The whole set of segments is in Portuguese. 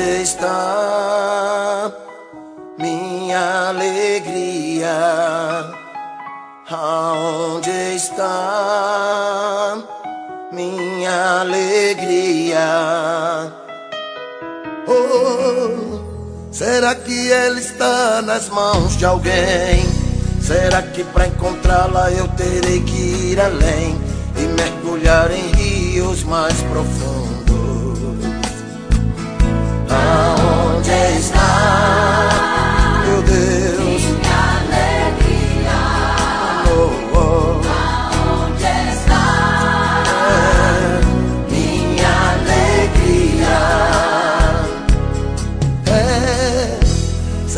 Aonde está minha alegria? Aonde está minha alegria? Oh, será que ela está nas mãos de alguém? Será que para encontrá-la eu terei que ir além e mergulhar em rios mais profundos?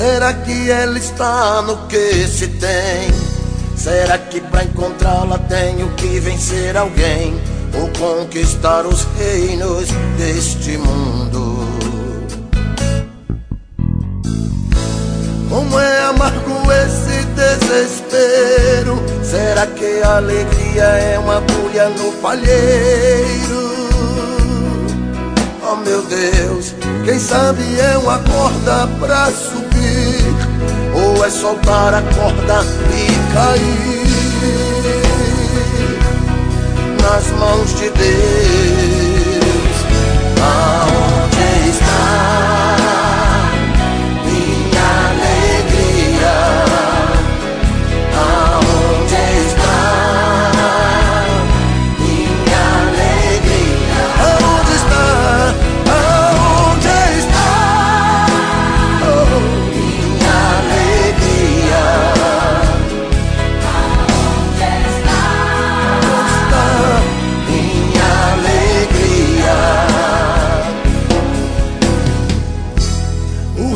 Será que ela está no que se tem? Será que para encontrá-la tenho que vencer alguém ou conquistar os reinos deste mundo? Como é amargo esse desespero? Será que a alegria é uma agulha no palheiro? Oh meu Deus, quem sabe é uma corda pra subir, é soltar a corda e cair nas mãos de Deus.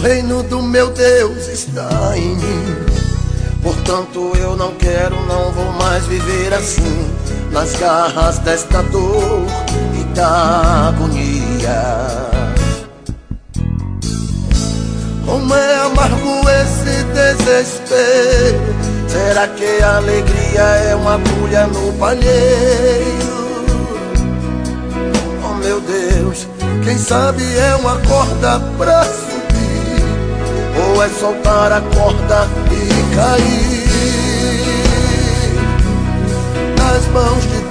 Reino do meu Deus está em mim. Portanto, eu não quero, não vou mais viver assim, nas garras desta dor e da agonia. Como é amargo esse desespero? Será que a alegria é uma agulha no palheiro? Oh meu Deus, quem sabe é uma corda pra é soltar a corda e cair. Nas mãos de